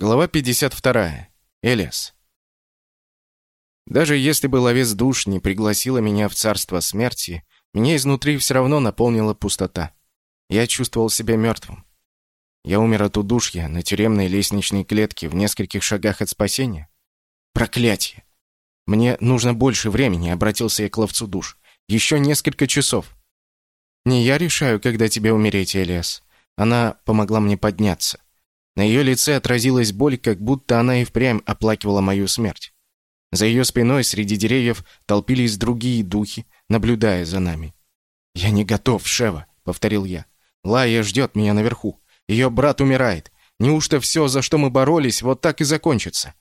Глава 52. Элиас. Даже если бы ловец душ не пригласила меня в царство смерти, меня изнутри все равно наполнила пустота. Я чувствовал себя мертвым. Я умер от удушья на тюремной лестничной клетке в нескольких шагах от спасения. Проклятие! Мне нужно больше времени, обратился я к ловцу душ. Еще несколько часов. Не я решаю, когда тебе умереть, Элиас. Она помогла мне подняться. На ее лице отразилась боль, как будто она и впрямь оплакивала мою смерть. За ее спиной среди деревьев толпились другие духи, наблюдая за нами. «Я не готов, Шева», — повторил я. «Лая ждет меня наверху. Ее брат умирает. Неужто все, за что мы боролись, вот так и закончится?»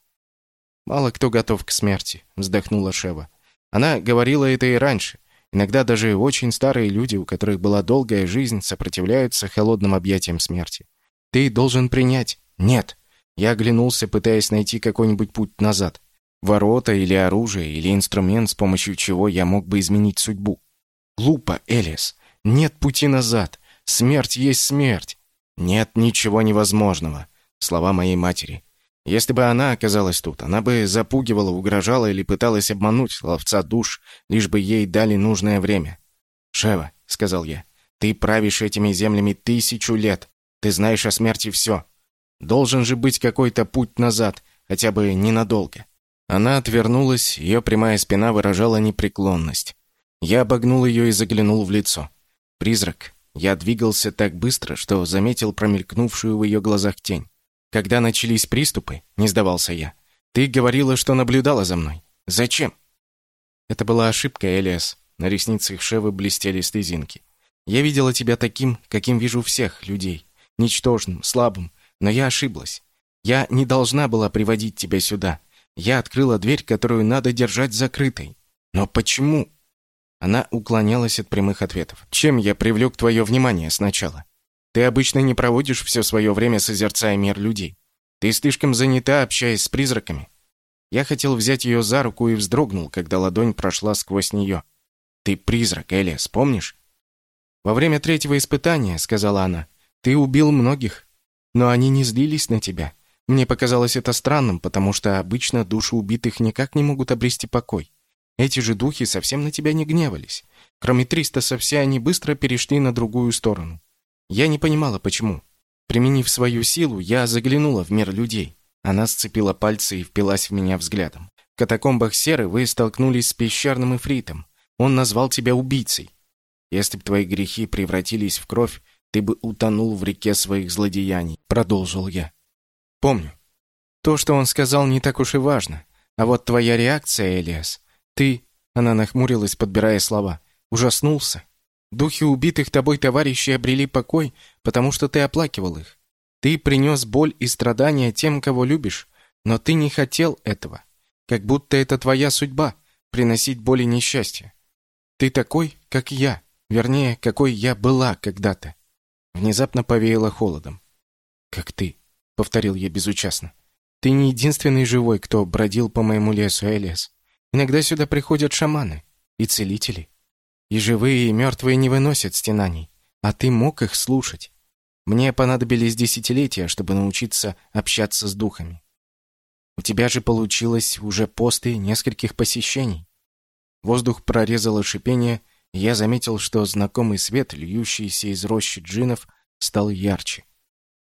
«Мало кто готов к смерти», — вздохнула Шева. Она говорила это и раньше. Иногда даже очень старые люди, у которых была долгая жизнь, сопротивляются холодным объятиям смерти. Ты должен принять. Нет. Я оглянулся, пытаясь найти какой-нибудь путь назад. Ворота или оружие, или инструмент, с помощью чего я мог бы изменить судьбу. Глупо, Элис. Нет пути назад. Смерть есть смерть. Нет ничего невозможного. Слова моей матери. Если бы она оказалась тут, она бы запугивала, угрожала или пыталась обмануть ловца душ, лишь бы ей дали нужное время. «Шева», — сказал я, — «ты правишь этими землями тысячу лет. Ты знаешь о смерти все. Должен же быть какой-то путь назад, хотя бы ненадолго». Она отвернулась, ее прямая спина выражала непреклонность. Я обогнул ее и заглянул в лицо. Призрак. Я двигался так быстро, что заметил промелькнувшую в ее глазах тень. Когда начались приступы, не сдавался я. Ты говорила, что наблюдала за мной. Зачем? Это была ошибка, Элиас. На ресницах Шевы блестели слезинки. Я видела тебя таким, каким вижу всех людей ничтожным, слабым, но я ошиблась. Я не должна была приводить тебя сюда. Я открыла дверь, которую надо держать закрытой. Но почему? Она уклонялась от прямых ответов. Чем я привлек твое внимание сначала? Ты обычно не проводишь все свое время созерцая мир людей. Ты слишком занята, общаясь с призраками. Я хотел взять ее за руку и вздрогнул, когда ладонь прошла сквозь нее. Ты призрак, Элиас, помнишь? Во время третьего испытания, сказала она, ты убил многих, но они не злились на тебя. Мне показалось это странным, потому что обычно души убитых никак не могут обрести покой. Эти же духи совсем на тебя не гневались. Кроме Тристаса, все они быстро перешли на другую сторону. Я не понимала, почему. Применив свою силу, я заглянула в мир людей. Она сцепила пальцы и впилась в меня взглядом. В катакомбах Серы вы столкнулись с пещерным эфритом. Он назвал тебя убийцей. Если б твои грехи превратились в кровь, ты бы утонул в реке своих злодеяний», — продолжил я. «Помню. То, что он сказал, не так уж и важно. А вот твоя реакция, Элиас, ты...» Она нахмурилась, подбирая слова. «Ужаснулся. Духи убитых тобой товарищей обрели покой, потому что ты оплакивал их. Ты принес боль и страдания тем, кого любишь, но ты не хотел этого. Как будто это твоя судьба — приносить боль и несчастье. Ты такой, как я, вернее, какой я была когда-то. Внезапно повеяло холодом. «Как ты», — повторил я безучастно. «Ты не единственный живой, кто бродил по моему лесу, Элиас. Иногда сюда приходят шаманы и целители. И живые, и мертвые не выносят стенаний, а ты мог их слушать. Мне понадобились десятилетия, чтобы научиться общаться с духами. У тебя же получилось уже после нескольких посещений». Воздух прорезало шипение, я заметил, что знакомый свет, льющийся из рощи джинов, стал ярче.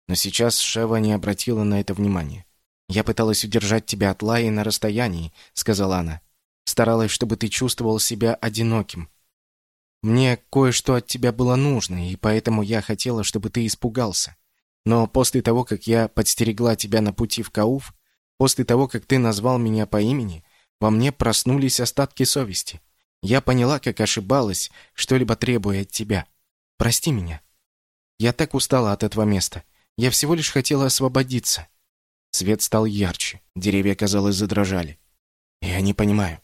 Но сейчас Шева не обратила на это внимания. «Я пыталась удержать тебя от Лаи на расстоянии», — сказала она. «Старалась, чтобы ты чувствовал себя одиноким. Мне кое-что от тебя было нужно, и поэтому я хотела, чтобы ты испугался. Но после того, как я подстерегла тебя на пути в Кауф, после того, как ты назвал меня по имени, во мне проснулись остатки совести. Я поняла, как ошибалась, что-либо требуя от тебя. Прости меня. Я так устала от этого места. Я всего лишь хотела освободиться. Свет стал ярче, деревья, казалось, задрожали. Я не понимаю.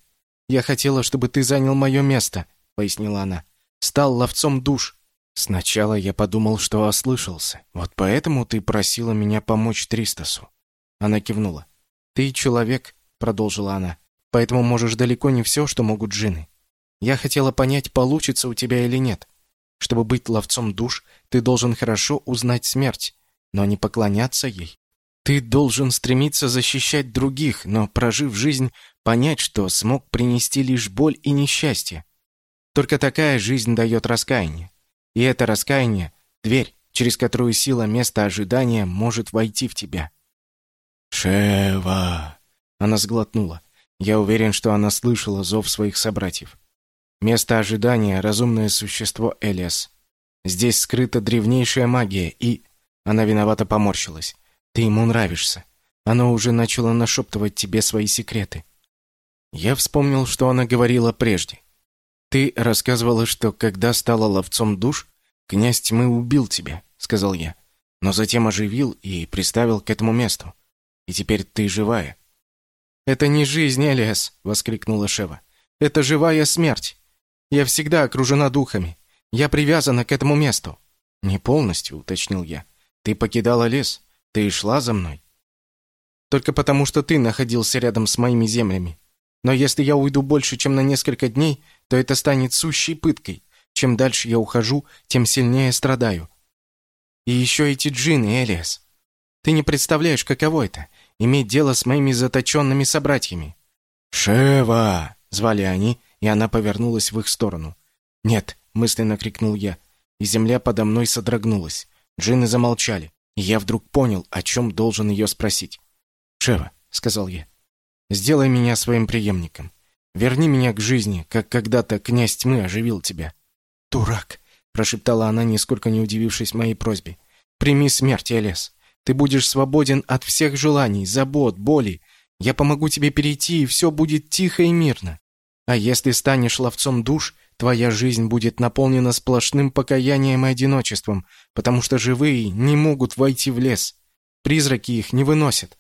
Я хотела, чтобы ты занял мое место, пояснила она. Стал ловцом душ. Сначала я подумал, что ослышался. Вот поэтому ты просила меня помочь Тристасу. Она кивнула. Ты человек, продолжила она. Поэтому можешь далеко не все, что могут джины. Я хотела понять, получится у тебя или нет. Чтобы быть ловцом душ, ты должен хорошо узнать смерть, но не поклоняться ей. Ты должен стремиться защищать других, но, прожив жизнь, понять, что смог принести лишь боль и несчастье. Только такая жизнь дает раскаяние. И это раскаяние — дверь, через которую сила места ожидания может войти в тебя. «Шева!» Она сглотнула. Я уверен, что она слышала зов своих собратьев. Место ожидания — разумное существо Элиас. Здесь скрыта древнейшая магия, и... Она виновато поморщилась. Ты ему нравишься. Оно уже начало нашептывать тебе свои секреты. Я вспомнил, что она говорила прежде. Ты рассказывала, что когда стала ловцом душ, князь тьмы убил тебя, сказал я, но затем оживил и приставил к этому месту. И теперь ты живая. Это не жизнь, Элиас, воскликнула Шева. Это живая смерть. Я всегда окружена духами. Я привязана к этому месту. Не полностью, уточнил я. Ты покидала лес. Ты шла за мной. Только потому, что ты находился рядом с моими землями. Но если я уйду больше, чем на несколько дней, то это станет сущей пыткой. Чем дальше я ухожу, тем сильнее страдаю. И еще эти джинны, Элиас. Ты не представляешь, каково это — иметь дело с моими заточенными собратьями. «Шева!» — звали они, и она повернулась в их сторону. «Нет!» — мысленно крикнул я, и земля подо мной содрогнулась. Джинны замолчали. И я вдруг понял, о чем должен ее спросить. «Шева», — сказал я, — «сделай меня своим преемником. Верни меня к жизни, как когда-то князь тьмы оживил тебя». «Дурак», — прошептала она, нисколько не удивившись моей просьбе. «Прими смерть, Элес. Ты будешь свободен от всех желаний, забот, боли. Я помогу тебе перейти, и все будет тихо и мирно. А если станешь ловцом душ, Твоя жизнь будет наполнена сплошным покаянием и одиночеством, потому что живые не могут войти в лес. Призраки их не выносят.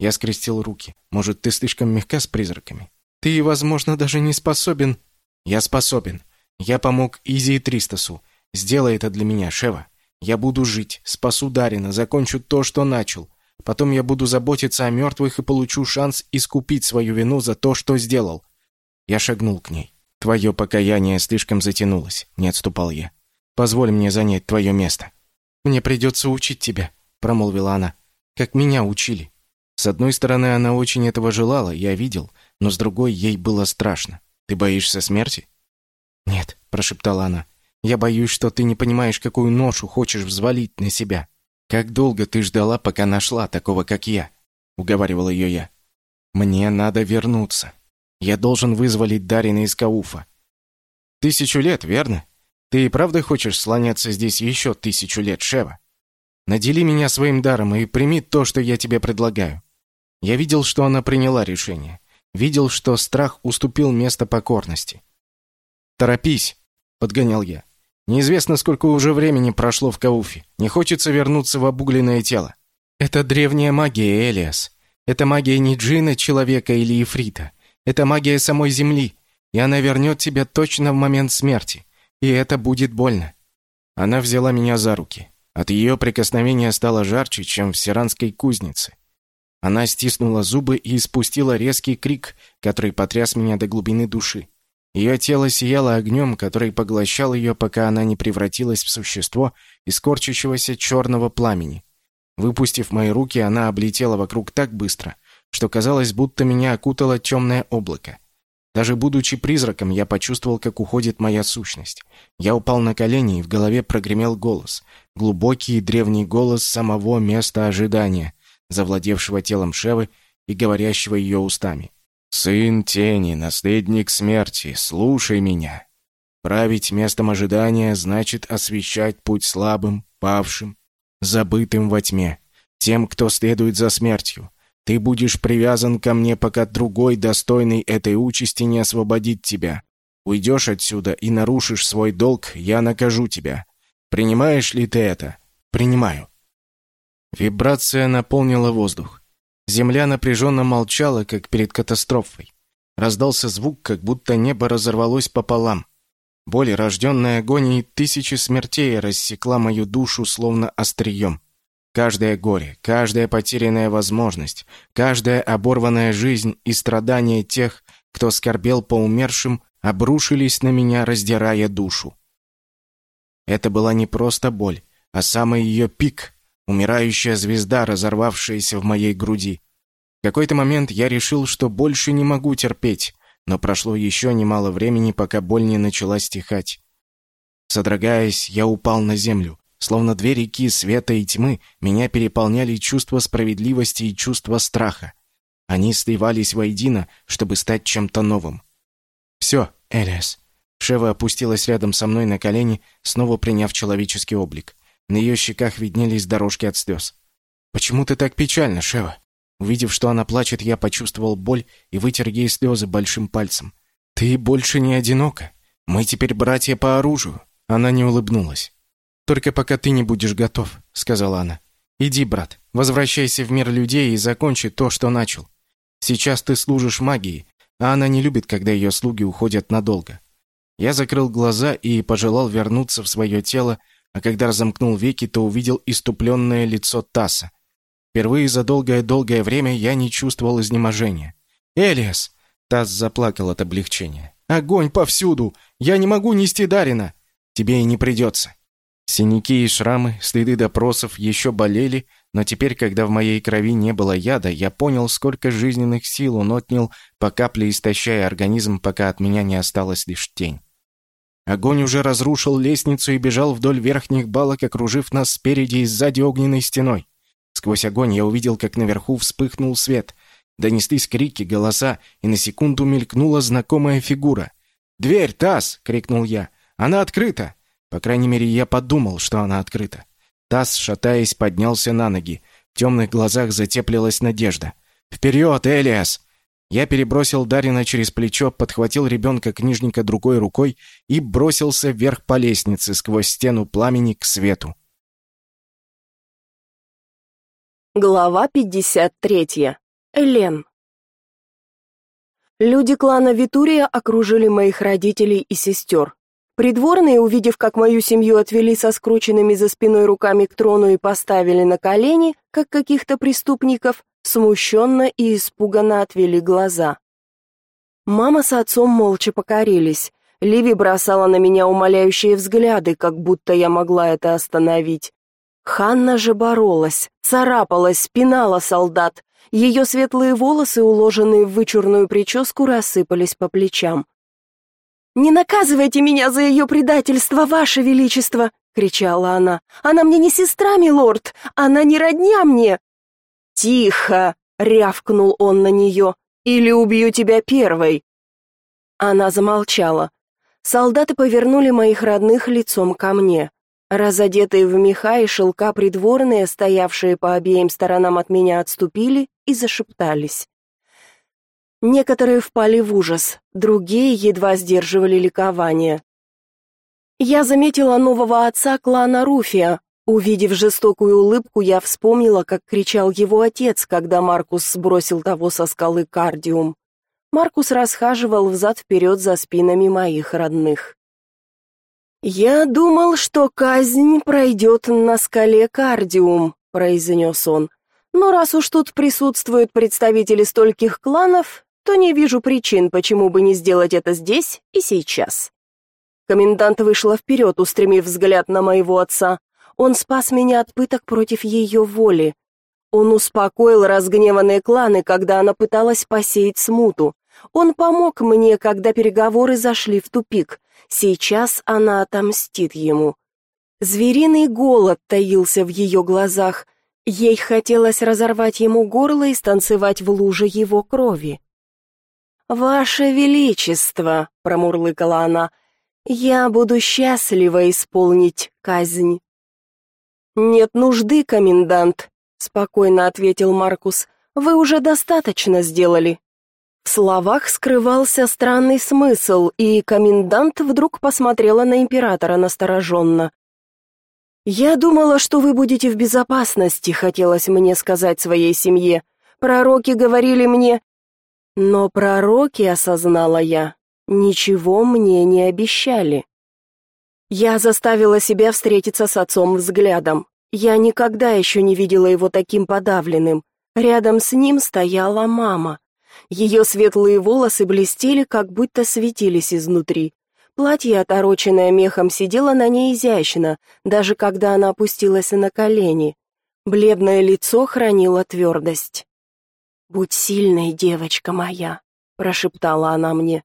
Я скрестил руки. Может, ты слишком мягка с призраками? Ты, возможно, даже не способен. Я способен. Я помог Изи и Тристасу. Сделай это для меня, Шева. Я буду жить, спасу Дарина, закончу то, что начал. Потом я буду заботиться о мертвых и получу шанс искупить свою вину за то, что сделал. Я шагнул к ней. Твое покаяние слишком затянулось, не отступал я. Позволь мне занять твое место. Мне придется учить тебя, промолвила она, как меня учили. С одной стороны, она очень этого желала, я видел, но с другой ей было страшно. Ты боишься смерти? Нет, прошептала она. Я боюсь, что ты не понимаешь, какую ношу хочешь взвалить на себя. Как долго ты ждала, пока нашла такого, как я? уговаривал ее я. Мне надо вернуться. Я должен вызволить Дарина из Кауфа. Тысячу лет, верно? Ты и правда хочешь слоняться здесь еще тысячу лет, Шева? Надели меня своим даром и прими то, что я тебе предлагаю. Я видел, что она приняла решение. Видел, что страх уступил место покорности. «Торопись!» — подгонял я. «Неизвестно, сколько уже времени прошло в Кауфе. Не хочется вернуться в обугленное тело. Это древняя магия, Элиас. Это магия не джина, человека или ифрита. Это магия самой Земли, и она вернет тебя точно в момент смерти. И это будет больно». Она взяла меня за руки. От ее прикосновения стало жарче, чем в сиранской кузнице. Она стиснула зубы и испустила резкий крик, который потряс меня до глубины души. Ее тело сияло огнем, который поглощал ее, пока она не превратилась в существо из корчащегося черного пламени. Выпустив мои руки, она облетела вокруг так быстро, что казалось, будто меня окутало темное облако. Даже будучи призраком, я почувствовал, как уходит моя сущность. Я упал на колени, и в голове прогремел голос. Глубокий и древний голос самого места ожидания, завладевшего телом Шевы и говорящего ее устами. «Сын тени, наследник смерти, слушай меня. Править местом ожидания значит освещать путь слабым, павшим, забытым во тьме, тем, кто следует за смертью, ты будешь привязан ко мне, пока другой, достойный этой участи, не освободит тебя. Уйдешь отсюда и нарушишь свой долг, я накажу тебя. Принимаешь ли ты это? Принимаю. Вибрация наполнила воздух. Земля напряженно молчала, как перед катастрофой. Раздался звук, как будто небо разорвалось пополам. Боль, рожденная агонией тысячи смертей, рассекла мою душу словно острием. Каждое горе, каждая потерянная возможность, каждая оборванная жизнь и страдания тех, кто скорбел по умершим, обрушились на меня, раздирая душу. Это была не просто боль, а самый ее пик, умирающая звезда, разорвавшаяся в моей груди. В какой-то момент я решил, что больше не могу терпеть, но прошло еще немало времени, пока боль не начала стихать. Содрогаясь, я упал на землю. Словно две реки света и тьмы, меня переполняли чувство справедливости и чувство страха. Они сливались воедино, чтобы стать чем-то новым. «Все, Элиас». Шева опустилась рядом со мной на колени, снова приняв человеческий облик. На ее щеках виднелись дорожки от слез. «Почему ты так печальна, Шева?» Увидев, что она плачет, я почувствовал боль и вытер ей слезы большим пальцем. «Ты больше не одинока. Мы теперь братья по оружию». Она не улыбнулась. «Только пока ты не будешь готов», — сказала она. «Иди, брат, возвращайся в мир людей и закончи то, что начал. Сейчас ты служишь магии, а она не любит, когда ее слуги уходят надолго». Я закрыл глаза и пожелал вернуться в свое тело, а когда разомкнул веки, то увидел иступленное лицо Таса. Впервые за долгое-долгое время я не чувствовал изнеможения. «Элиас!» Тасс заплакал от облегчения. «Огонь повсюду! Я не могу нести Дарина!» «Тебе и не придется!» Синяки и шрамы, следы допросов еще болели, но теперь, когда в моей крови не было яда, я понял, сколько жизненных сил он отнял, по капле истощая организм, пока от меня не осталась лишь тень. Огонь уже разрушил лестницу и бежал вдоль верхних балок, окружив нас спереди и сзади огненной стеной. Сквозь огонь я увидел, как наверху вспыхнул свет. Донеслись крики, голоса, и на секунду мелькнула знакомая фигура. «Дверь, Тасс!» — крикнул я. «Она открыта!» По крайней мере, я подумал, что она открыта. Тасс, шатаясь, поднялся на ноги. В темных глазах затеплилась надежда. «Вперед, Элиас!» Я перебросил Дарина через плечо, подхватил ребенка-книжника другой рукой и бросился вверх по лестнице сквозь стену пламени к свету. Глава 53. Элен. Люди клана Витурия окружили моих родителей и сестер. Придворные, увидев, как мою семью отвели со скрученными за спиной руками к трону и поставили на колени, как каких-то преступников, смущенно и испуганно отвели глаза. Мама с отцом молча покорились. Ливи бросала на меня умоляющие взгляды, как будто я могла это остановить. Ханна же боролась, царапалась, спинала солдат. Ее светлые волосы, уложенные в вычурную прическу, рассыпались по плечам. «Не наказывайте меня за ее предательство, ваше величество!» — кричала она. «Она мне не сестра, милорд! Она не родня мне!» «Тихо!» — рявкнул он на нее. «Или убью тебя первой!» Она замолчала. Солдаты повернули моих родных лицом ко мне. Разодетые в меха и шелка придворные, стоявшие по обеим сторонам от меня, отступили и зашептались. Некоторые впали в ужас, другие едва сдерживали ликование. Я заметила нового отца клана Руфия. Увидев жестокую улыбку, я вспомнила, как кричал его отец, когда Маркус сбросил того со скалы Кардиум. Маркус расхаживал взад-вперед за спинами моих родных. «Я думал, что казнь пройдет на скале Кардиум», — произнес он. «Но раз уж тут присутствуют представители стольких кланов, то не вижу причин, почему бы не сделать это здесь и сейчас. Комендант вышла вперед, устремив взгляд на моего отца. Он спас меня от пыток против ее воли. Он успокоил разгневанные кланы, когда она пыталась посеять смуту. Он помог мне, когда переговоры зашли в тупик. Сейчас она отомстит ему. Звериный голод таился в ее глазах. Ей хотелось разорвать ему горло и станцевать в луже его крови. «Ваше Величество», — промурлыкала она, — «я буду счастлива исполнить казнь». «Нет нужды, комендант», — спокойно ответил Маркус, — «вы уже достаточно сделали». В словах скрывался странный смысл, и комендант вдруг посмотрела на императора настороженно. «Я думала, что вы будете в безопасности», — хотелось мне сказать своей семье. «Пророки говорили мне, но пророки, осознала я, ничего мне не обещали. Я заставила себя встретиться с отцом взглядом. Я никогда еще не видела его таким подавленным. Рядом с ним стояла мама. Ее светлые волосы блестели, как будто светились изнутри. Платье, отороченное мехом, сидело на ней изящно, даже когда она опустилась на колени. Бледное лицо хранило твердость. «Будь сильной, девочка моя», — прошептала она мне.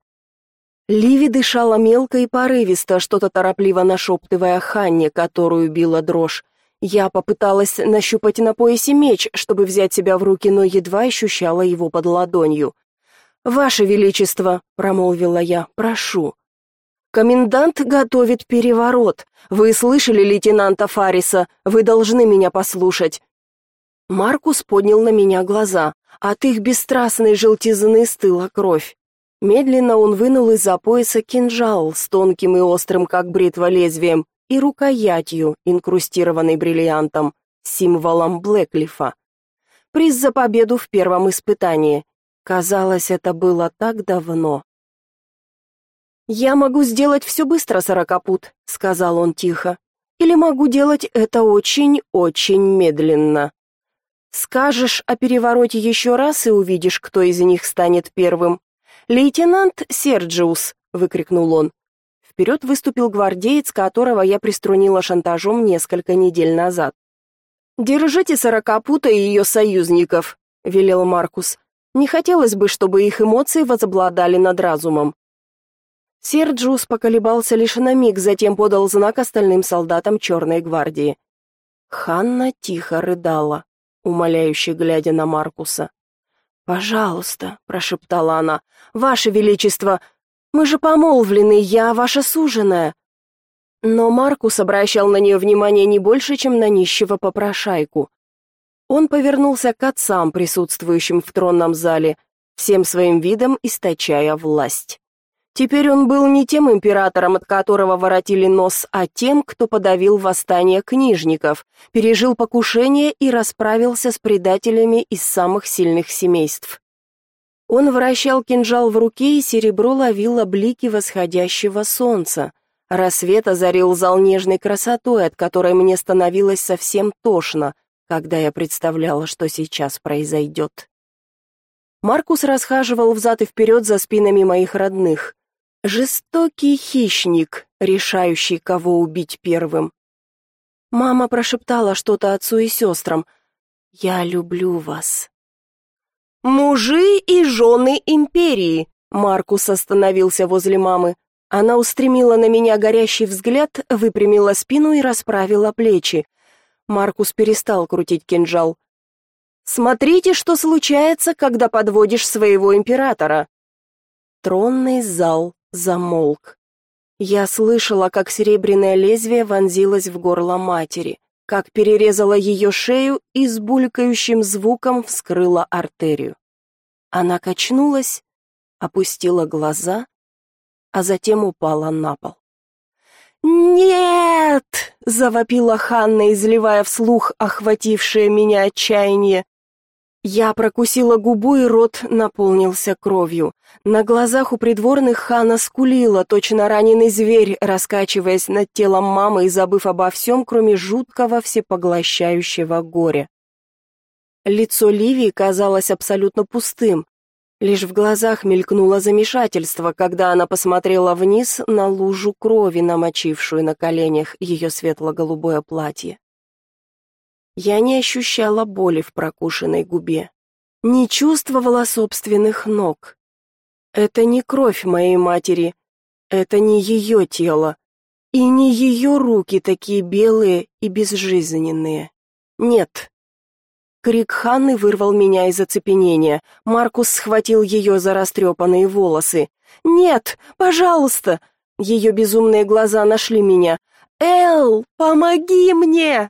Ливи дышала мелко и порывисто, что-то торопливо нашептывая Ханне, которую била дрожь. Я попыталась нащупать на поясе меч, чтобы взять себя в руки, но едва ощущала его под ладонью. «Ваше Величество», — промолвила я, — «прошу». «Комендант готовит переворот. Вы слышали лейтенанта Фариса? Вы должны меня послушать». Маркус поднял на меня глаза. От их бесстрастной желтизны стыла кровь. Медленно он вынул из-за пояса кинжал с тонким и острым, как бритва, лезвием и рукоятью, инкрустированной бриллиантом, символом Блэклифа. Приз за победу в первом испытании. Казалось, это было так давно. «Я могу сделать все быстро, сорокопут», — сказал он тихо. «Или могу делать это очень-очень медленно. Скажешь о перевороте еще раз и увидишь, кто из них станет первым. «Лейтенант Серджиус!» — выкрикнул он. Вперед выступил гвардеец, которого я приструнила шантажом несколько недель назад. «Держите сорокопута и ее союзников», — велел Маркус. «Не хотелось бы, чтобы их эмоции возобладали над разумом». Серджиус поколебался лишь на миг, затем подал знак остальным солдатам Черной гвардии. Ханна тихо рыдала, умоляюще глядя на Маркуса. «Пожалуйста», — прошептала она, — «Ваше Величество, мы же помолвлены, я ваша суженая». Но Маркус обращал на нее внимание не больше, чем на нищего попрошайку. Он повернулся к отцам, присутствующим в тронном зале, всем своим видом источая власть. Теперь он был не тем императором, от которого воротили нос, а тем, кто подавил восстание книжников, пережил покушение и расправился с предателями из самых сильных семейств. Он вращал кинжал в руке, и серебро ловило блики восходящего солнца. Рассвет озарил зал нежной красотой, от которой мне становилось совсем тошно, когда я представляла, что сейчас произойдет. Маркус расхаживал взад и вперед за спинами моих родных. Жестокий хищник, решающий, кого убить первым. Мама прошептала что-то отцу и сестрам. «Я люблю вас». «Мужи и жены империи!» Маркус остановился возле мамы. Она устремила на меня горящий взгляд, выпрямила спину и расправила плечи. Маркус перестал крутить кинжал. «Смотрите, что случается, когда подводишь своего императора!» Тронный зал замолк. Я слышала, как серебряное лезвие вонзилось в горло матери, как перерезало ее шею и с булькающим звуком вскрыло артерию. Она качнулась, опустила глаза, а затем упала на пол. «Нет!» — завопила Ханна, изливая вслух охватившее меня отчаяние. Я прокусила губу, и рот наполнился кровью. На глазах у придворных Хана скулила, точно раненый зверь, раскачиваясь над телом мамы и забыв обо всем, кроме жуткого всепоглощающего горя. Лицо Ливии казалось абсолютно пустым. Лишь в глазах мелькнуло замешательство, когда она посмотрела вниз на лужу крови, намочившую на коленях ее светло-голубое платье. Я не ощущала боли в прокушенной губе, не чувствовала собственных ног. Это не кровь моей матери, это не ее тело, и не ее руки такие белые и безжизненные. Нет. Крик Ханны вырвал меня из оцепенения. Маркус схватил ее за растрепанные волосы. «Нет, пожалуйста!» Ее безумные глаза нашли меня. «Эл, помоги мне!»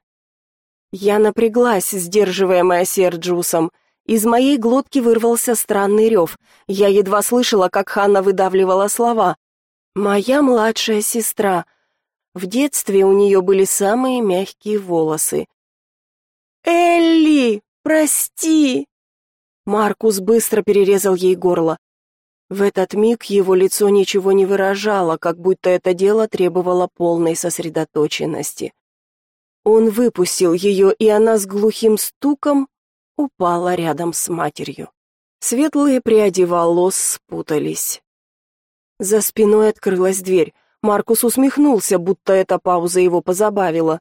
Я напряглась, сдерживаемая Серджусом. Из моей глотки вырвался странный рев. Я едва слышала, как Ханна выдавливала слова. «Моя младшая сестра». В детстве у нее были самые мягкие волосы. «Элли, прости!» Маркус быстро перерезал ей горло. В этот миг его лицо ничего не выражало, как будто это дело требовало полной сосредоточенности. Он выпустил ее, и она с глухим стуком упала рядом с матерью. Светлые пряди волос спутались. За спиной открылась дверь. Маркус усмехнулся, будто эта пауза его позабавила.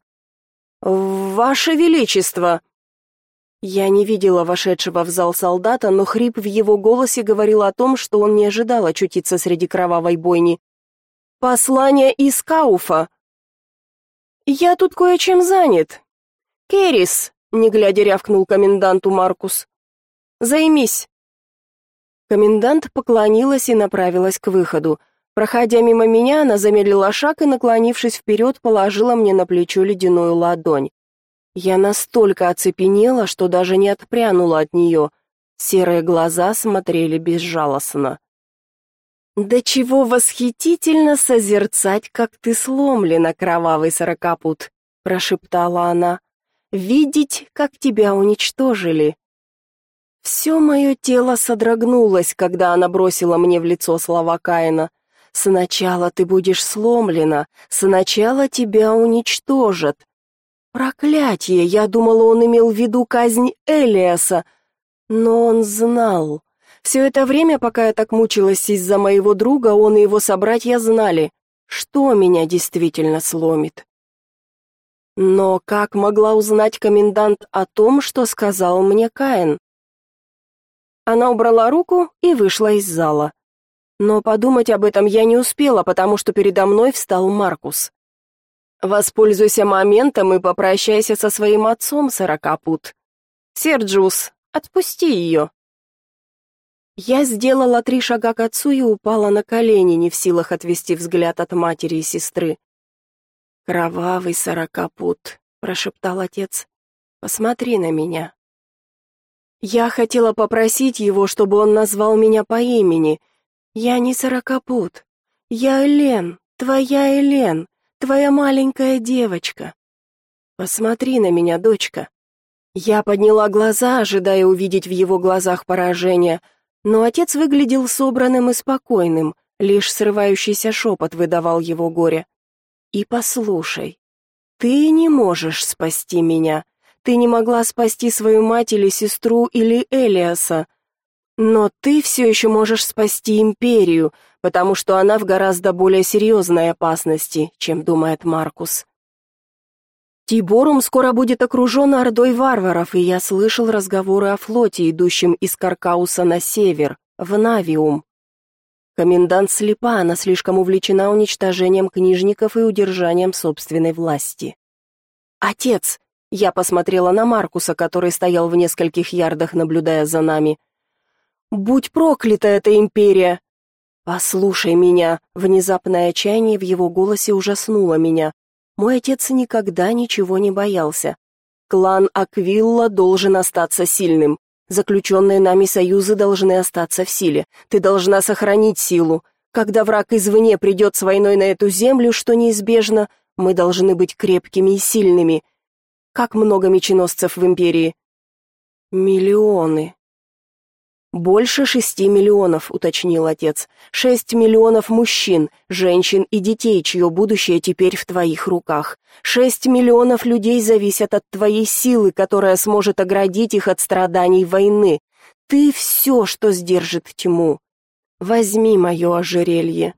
«Ваше Величество!» Я не видела вошедшего в зал солдата, но хрип в его голосе говорил о том, что он не ожидал очутиться среди кровавой бойни. «Послание из Кауфа!» «Я тут кое-чем занят». «Керрис!» — не глядя рявкнул коменданту Маркус. «Займись!» Комендант поклонилась и направилась к выходу. Проходя мимо меня, она замедлила шаг и, наклонившись вперед, положила мне на плечо ледяную ладонь. Я настолько оцепенела, что даже не отпрянула от нее. Серые глаза смотрели безжалостно. «Да чего восхитительно созерцать, как ты сломлена, кровавый сорокопут!» — прошептала она. «Видеть, как тебя уничтожили!» Все мое тело содрогнулось, когда она бросила мне в лицо слова Каина. «Сначала ты будешь сломлена, сначала тебя уничтожат, Проклятие! Я думала, он имел в виду казнь Элиаса. Но он знал. Все это время, пока я так мучилась из-за моего друга, он и его собратья знали, что меня действительно сломит. Но как могла узнать комендант о том, что сказал мне Каин? Она убрала руку и вышла из зала. Но подумать об этом я не успела, потому что передо мной встал Маркус. Воспользуйся моментом и попрощайся со своим отцом, сорокопут. Серджиус, отпусти ее». Я сделала три шага к отцу и упала на колени, не в силах отвести взгляд от матери и сестры. «Кровавый сорокапут», — прошептал отец, — «посмотри на меня». Я хотела попросить его, чтобы он назвал меня по имени. Я не сорокапут. Я Элен, твоя Элен, твоя маленькая девочка. Посмотри на меня, дочка. Я подняла глаза, ожидая увидеть в его глазах поражение, но отец выглядел собранным и спокойным, лишь срывающийся шепот выдавал его горе. И послушай, ты не можешь спасти меня. Ты не могла спасти свою мать или сестру или Элиаса. Но ты все еще можешь спасти империю, потому что она в гораздо более серьезной опасности, чем думает Маркус. Тиборум скоро будет окружен ордой варваров, и я слышал разговоры о флоте, идущем из Каркауса на север, в Навиум. Комендант слепа, она слишком увлечена уничтожением книжников и удержанием собственной власти. «Отец!» — я посмотрела на Маркуса, который стоял в нескольких ярдах, наблюдая за нами. «Будь проклята эта империя! «Послушай меня!» Внезапное отчаяние в его голосе ужаснуло меня. Мой отец никогда ничего не боялся. Клан Аквилла должен остаться сильным. Заключенные нами союзы должны остаться в силе. Ты должна сохранить силу. Когда враг извне придет с войной на эту землю, что неизбежно, мы должны быть крепкими и сильными. Как много меченосцев в империи? Миллионы. «Больше шести миллионов», — уточнил отец. «Шесть миллионов мужчин, женщин и детей, чье будущее теперь в твоих руках. Шесть миллионов людей зависят от твоей силы, которая сможет оградить их от страданий войны. Ты все, что сдержит тьму. Возьми мое ожерелье».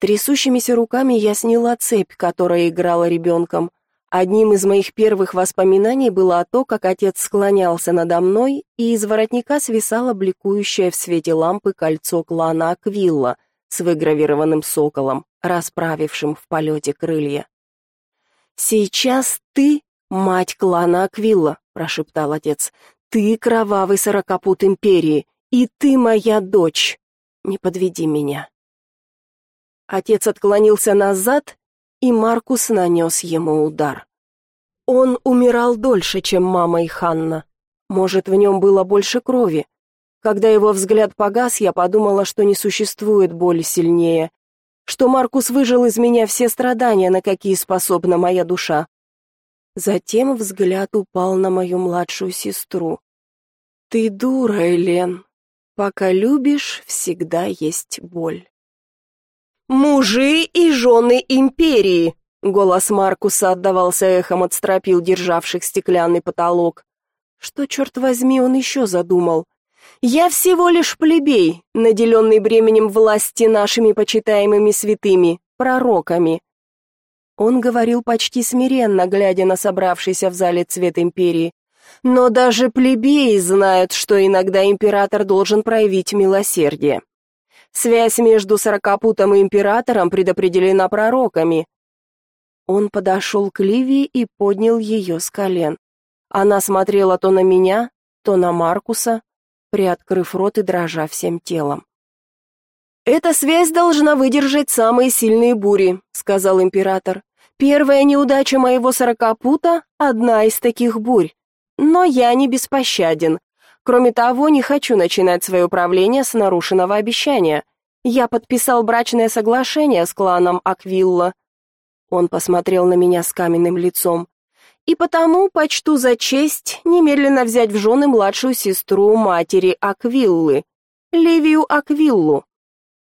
Трясущимися руками я сняла цепь, которая играла ребенком. Одним из моих первых воспоминаний было то, как отец склонялся надо мной, и из воротника свисало бликующее в свете лампы кольцо клана Аквилла с выгравированным соколом, расправившим в полете крылья. «Сейчас ты мать клана Аквилла», — прошептал отец. «Ты кровавый сорокопут империи, и ты моя дочь. Не подведи меня». Отец отклонился назад и Маркус нанес ему удар. Он умирал дольше, чем мама и Ханна. Может, в нем было больше крови. Когда его взгляд погас, я подумала, что не существует боли сильнее, что Маркус выжил из меня все страдания, на какие способна моя душа. Затем взгляд упал на мою младшую сестру. «Ты дура, Элен. Пока любишь, всегда есть боль». «Мужи и жены империи!» Голос Маркуса отдавался эхом от стропил, державших стеклянный потолок. Что, черт возьми, он еще задумал? «Я всего лишь плебей, наделенный бременем власти нашими почитаемыми святыми, пророками». Он говорил почти смиренно, глядя на собравшийся в зале цвет империи. но даже плебеи знают, что иногда император должен проявить милосердие. Связь между сорокопутом и императором предопределена пророками. Он подошел к Ливии и поднял ее с колен. Она смотрела то на меня, то на Маркуса, приоткрыв рот и дрожа всем телом. «Эта связь должна выдержать самые сильные бури», — сказал император. «Первая неудача моего сорокопута — одна из таких бурь. Но я не беспощаден. Кроме того, не хочу начинать свое правление с нарушенного обещания. Я подписал брачное соглашение с кланом Аквилла». Он посмотрел на меня с каменным лицом. «И потому почту за честь немедленно взять в жены младшую сестру матери Аквиллы, Ливию Аквиллу.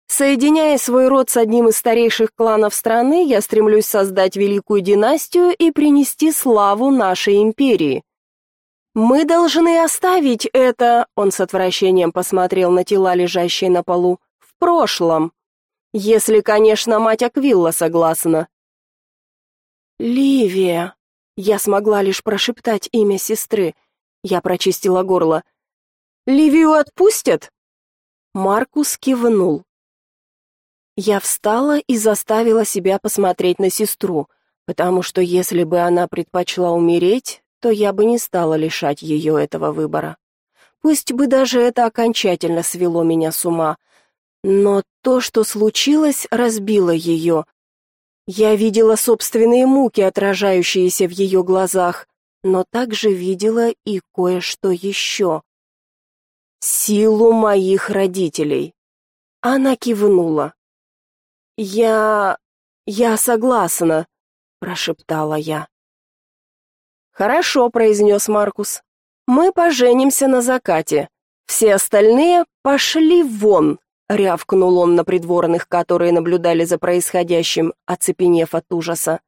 Соединяя свой род с одним из старейших кланов страны, я стремлюсь создать великую династию и принести славу нашей империи. Мы должны оставить это, он с отвращением посмотрел на тела, лежащие на полу, в прошлом. Если, конечно, мать Аквилла согласна. Ливия. Я смогла лишь прошептать имя сестры. Я прочистила горло. Ливию отпустят? Маркус кивнул. Я встала и заставила себя посмотреть на сестру, потому что если бы она предпочла умереть, то я бы не стала лишать ее этого выбора. Пусть бы даже это окончательно свело меня с ума, но то, что случилось, разбило ее. Я видела собственные муки, отражающиеся в ее глазах, но также видела и кое-что еще. Силу моих родителей. Она кивнула. «Я... я согласна», — прошептала я. «Хорошо», — произнес Маркус. «Мы поженимся на закате. Все остальные пошли вон», — рявкнул он на придворных, которые наблюдали за происходящим, оцепенев от ужаса.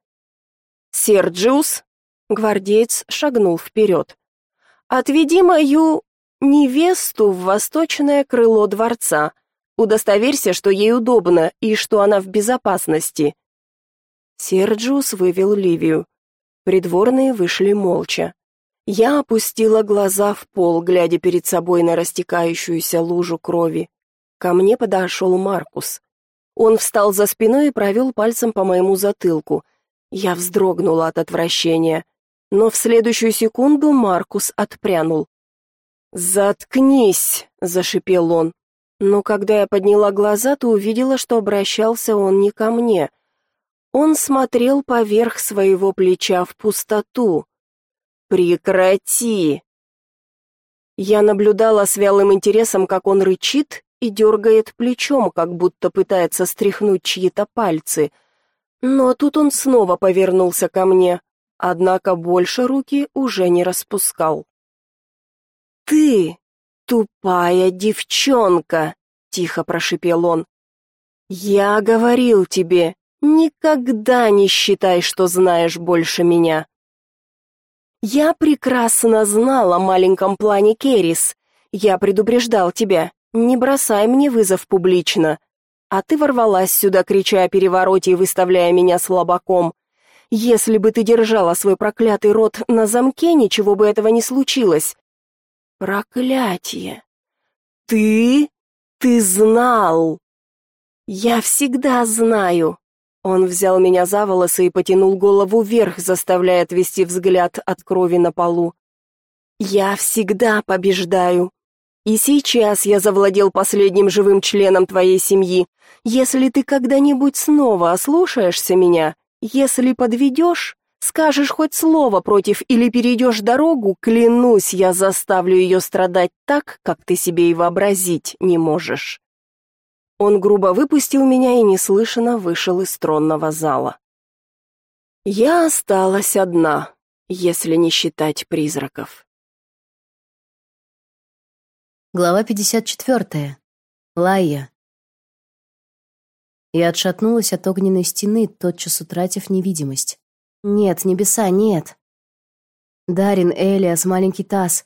«Серджиус», — гвардеец шагнул вперед, — «отведи мою невесту в восточное крыло дворца», — Удостоверься, что ей удобно и что она в безопасности. Серджиус вывел Ливию. Придворные вышли молча. Я опустила глаза в пол, глядя перед собой на растекающуюся лужу крови. Ко мне подошел Маркус. Он встал за спиной и провел пальцем по моему затылку. Я вздрогнула от отвращения, но в следующую секунду Маркус отпрянул. «Заткнись!» — зашипел он. Но когда я подняла глаза, то увидела, что обращался он не ко мне. Он смотрел поверх своего плеча в пустоту. «Прекрати!» Я наблюдала с вялым интересом, как он рычит и дергает плечом, как будто пытается стряхнуть чьи-то пальцы. Но тут он снова повернулся ко мне, однако больше руки уже не распускал. «Ты!» «Тупая девчонка!» — тихо прошипел он. «Я говорил тебе, никогда не считай, что знаешь больше меня». «Я прекрасно знал о маленьком плане Керрис. Я предупреждал тебя, не бросай мне вызов публично. А ты ворвалась сюда, крича о перевороте и выставляя меня слабаком. Если бы ты держала свой проклятый рот на замке, ничего бы этого не случилось. Проклятие! Ты? Ты знал! Я всегда знаю. Он взял меня за волосы и потянул голову вверх, заставляя отвести взгляд от крови на полу. Я всегда побеждаю. И сейчас я завладел последним живым членом твоей семьи. Если ты когда-нибудь снова ослушаешься меня, если подведешь, Скажешь хоть слово против или перейдешь дорогу, клянусь, я заставлю ее страдать так, как ты себе и вообразить не можешь. Он грубо выпустил меня и неслышно вышел из тронного зала. Я осталась одна, если не считать призраков. Глава 54. Лая. Я отшатнулась от огненной стены, тотчас утратив невидимость. Нет, небеса, нет. Дарин, Элиас, маленький Тасс.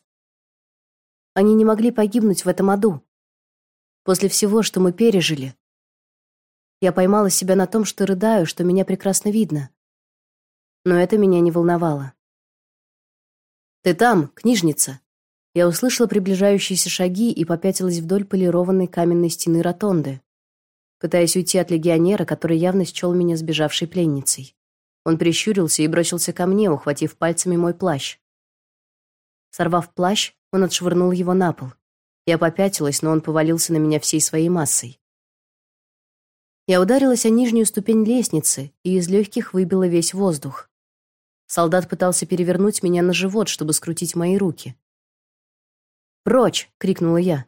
Они не могли погибнуть в этом аду. После всего, что мы пережили. Я поймала себя на том, что рыдаю, что меня прекрасно видно. Но это меня не волновало. Ты там, книжница. Я услышала приближающиеся шаги и попятилась вдоль полированной каменной стены ротонды, пытаясь уйти от легионера, который явно счел меня сбежавшей пленницей. Он прищурился и бросился ко мне, ухватив пальцами мой плащ. Сорвав плащ, он отшвырнул его на пол. Я попятилась, но он повалился на меня всей своей массой. Я ударилась о нижнюю ступень лестницы и из легких выбила весь воздух. Солдат пытался перевернуть меня на живот, чтобы скрутить мои руки. «Прочь!» — крикнула я.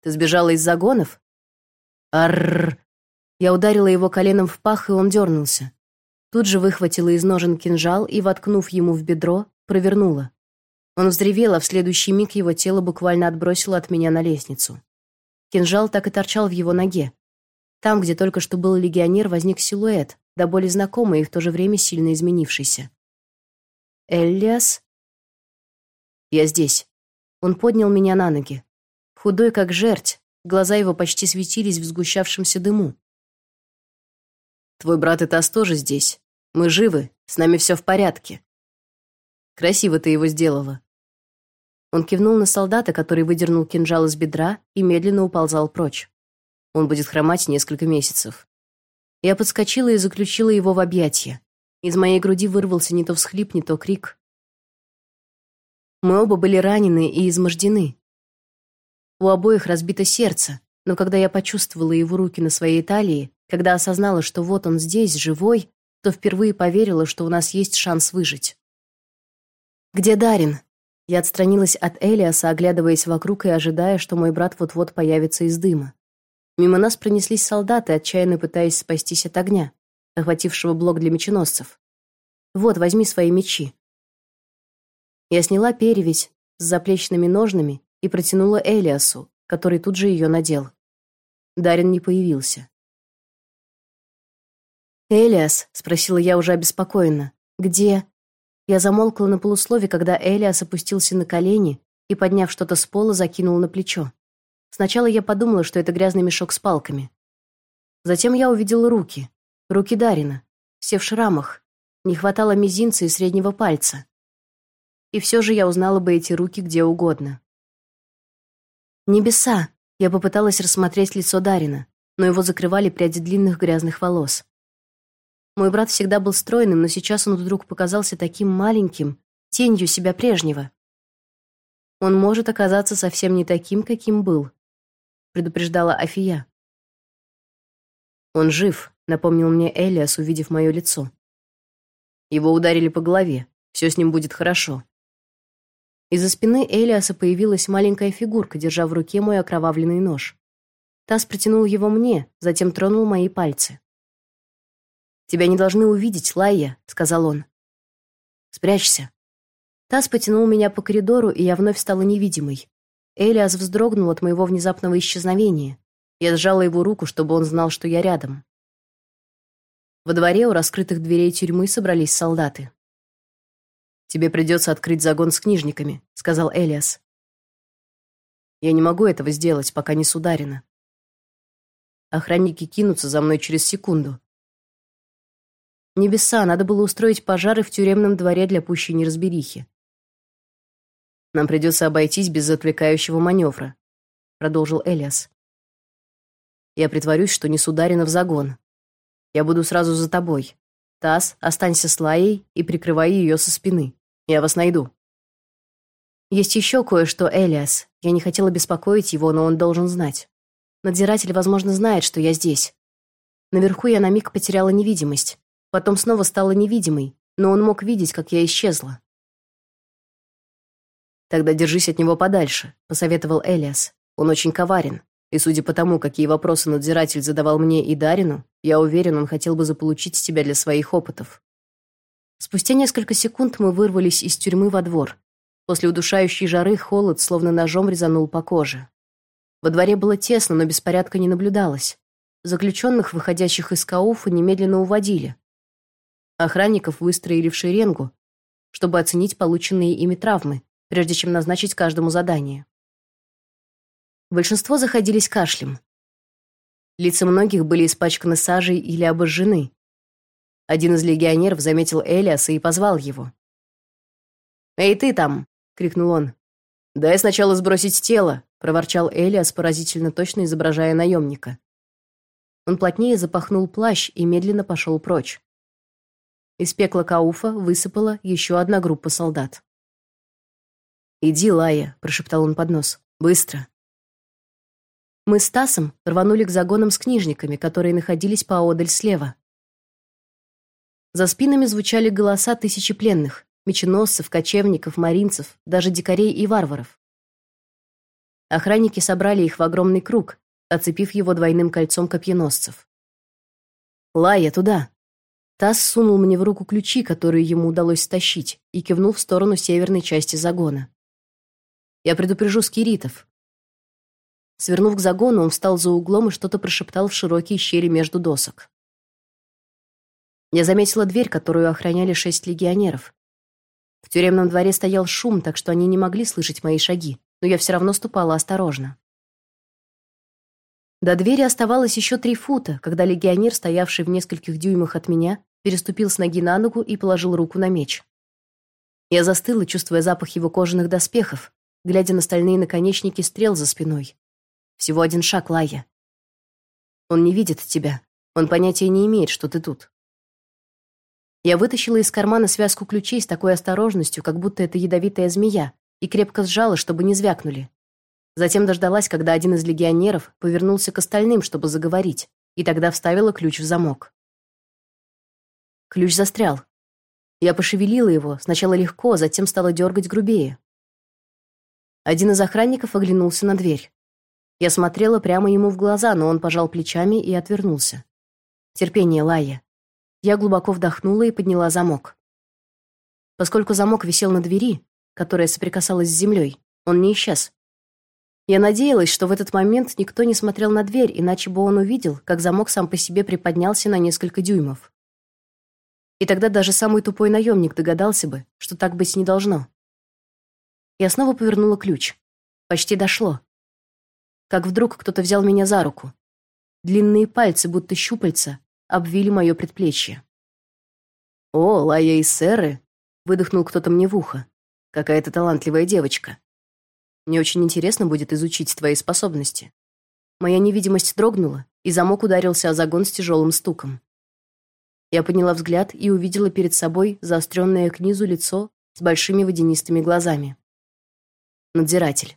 «Ты сбежала из загонов?» «Арррр!» Я ударила его коленом в пах, и он дернулся. Тут же выхватила из ножен кинжал и, воткнув ему в бедро, провернула. Он взревел, а в следующий миг его тело буквально отбросило от меня на лестницу. Кинжал так и торчал в его ноге. Там, где только что был легионер, возник силуэт, да более знакомый и в то же время сильно изменившийся. «Элиас?» «Я здесь». Он поднял меня на ноги. Худой, как жерть, глаза его почти светились в сгущавшемся дыму. «Твой брат и Тас тоже здесь. Мы живы, с нами все в порядке. Красиво ты его сделала. Он кивнул на солдата, который выдернул кинжал из бедра и медленно уползал прочь. Он будет хромать несколько месяцев. Я подскочила и заключила его в объятия. Из моей груди вырвался не то всхлип, не то крик. Мы оба были ранены и измождены. У обоих разбито сердце, но когда я почувствовала его руки на своей талии, когда осознала, что вот он здесь, живой, то впервые поверила, что у нас есть шанс выжить. «Где Дарин?» Я отстранилась от Элиаса, оглядываясь вокруг и ожидая, что мой брат вот-вот появится из дыма. Мимо нас пронеслись солдаты, отчаянно пытаясь спастись от огня, охватившего блок для меченосцев. «Вот, возьми свои мечи». Я сняла перевязь с заплечными ножнами и протянула Элиасу, который тут же ее надел. Дарин не появился. «Элиас», — спросила я уже обеспокоенно, — «где?» Я замолкла на полуслове, когда Элиас опустился на колени и, подняв что-то с пола, закинул на плечо. Сначала я подумала, что это грязный мешок с палками. Затем я увидела руки. Руки Дарина. Все в шрамах. Не хватало мизинца и среднего пальца. И все же я узнала бы эти руки где угодно. Небеса! Я попыталась рассмотреть лицо Дарина, но его закрывали пряди длинных грязных волос. Мой брат всегда был стройным, но сейчас он вдруг показался таким маленьким, тенью себя прежнего. Он может оказаться совсем не таким, каким был, предупреждала Афия. Он жив, напомнил мне Элиас, увидев мое лицо. Его ударили по голове. Все с ним будет хорошо. Из-за спины Элиаса появилась маленькая фигурка, держа в руке мой окровавленный нож. Тас протянул его мне, затем тронул мои пальцы. Тебя не должны увидеть, Лайя, сказал он. Спрячься. Тас потянул меня по коридору, и я вновь стала невидимой. Элиас вздрогнул от моего внезапного исчезновения. Я сжала его руку, чтобы он знал, что я рядом. Во дворе у раскрытых дверей тюрьмы собрались солдаты. Тебе придется открыть загон с книжниками, сказал Элиас. Я не могу этого сделать, пока не сударина. Охранники кинутся за мной через секунду. Небеса, надо было устроить пожары в тюремном дворе для пущей неразберихи. Нам придется обойтись без отвлекающего маневра, продолжил Элиас. Я притворюсь, что несу Дарина в загон. Я буду сразу за тобой. Тас, останься с Лаей и прикрывай ее со спины. Я вас найду. Есть еще кое-что, Элиас. Я не хотела беспокоить его, но он должен знать. Надзиратель, возможно, знает, что я здесь. Наверху я на миг потеряла невидимость. Потом снова стала невидимой, но он мог видеть, как я исчезла. Тогда держись от него подальше, посоветовал Элиас. Он очень коварен, и судя по тому, какие вопросы надзиратель задавал мне и Дарину, я уверен, он хотел бы заполучить тебя для своих опытов. Спустя несколько секунд мы вырвались из тюрьмы во двор. После удушающей жары холод словно ножом резанул по коже. Во дворе было тесно, но беспорядка не наблюдалось. Заключенных, выходящих из Кауфа, немедленно уводили. Охранников выстроили в шеренгу, чтобы оценить полученные ими травмы, прежде чем назначить каждому задание. Большинство заходились кашлем. Лица многих были испачканы сажей или обожжены. Один из легионеров заметил Элиаса и позвал его. «Эй, ты там!» — крикнул он. «Дай сначала сбросить тело!» — проворчал Элиас, поразительно точно изображая наемника. Он плотнее запахнул плащ и медленно пошел прочь. Из пекла Кауфа высыпала еще одна группа солдат. «Иди, Лая», — прошептал он под нос. «Быстро». Мы с Тасом рванули к загонам с книжниками, которые находились поодаль слева. За спинами звучали голоса тысячи пленных меченосцев, кочевников, маринцев, даже дикарей и варваров. Охранники собрали их в огромный круг, оцепив его двойным кольцом копьеносцев. «Лая, туда!» Тасс сунул мне в руку ключи, которые ему удалось стащить, и кивнул в сторону северной части загона. «Я предупрежу скиритов». Свернув к загону, он встал за углом и что-то прошептал в широкие щели между досок. Я заметила дверь, которую охраняли шесть легионеров. В тюремном дворе стоял шум, так что они не могли слышать мои шаги, но я все равно ступала осторожно. До двери оставалось еще три фута, когда легионер, стоявший в нескольких дюймах от меня, переступил с ноги на ногу и положил руку на меч. Я застыла, чувствуя запах его кожаных доспехов, глядя на стальные наконечники стрел за спиной. Всего один шаг, Лая. Он не видит тебя. Он понятия не имеет, что ты тут. Я вытащила из кармана связку ключей с такой осторожностью, как будто это ядовитая змея, и крепко сжала, чтобы не звякнули. Затем дождалась, когда один из легионеров повернулся к остальным, чтобы заговорить, и тогда вставила ключ в замок. Ключ застрял. Я пошевелила его, сначала легко, затем стала дергать грубее. Один из охранников оглянулся на дверь. Я смотрела прямо ему в глаза, но он пожал плечами и отвернулся. Терпение, Лая. Я глубоко вдохнула и подняла замок. Поскольку замок висел на двери, которая соприкасалась с землей, он не исчез. Я надеялась, что в этот момент никто не смотрел на дверь, иначе бы он увидел, как замок сам по себе приподнялся на несколько дюймов. И тогда даже самый тупой наемник догадался бы, что так быть не должно. Я снова повернула ключ. Почти дошло. Как вдруг кто-то взял меня за руку. Длинные пальцы, будто щупальца, обвили мое предплечье. «О, Лая и Сэры!» — выдохнул кто-то мне в ухо. «Какая-то талантливая девочка. Мне очень интересно будет изучить твои способности». Моя невидимость дрогнула, и замок ударился о загон с тяжелым стуком. Я подняла взгляд и увидела перед собой заостренное к низу лицо с большими водянистыми глазами. Надзиратель.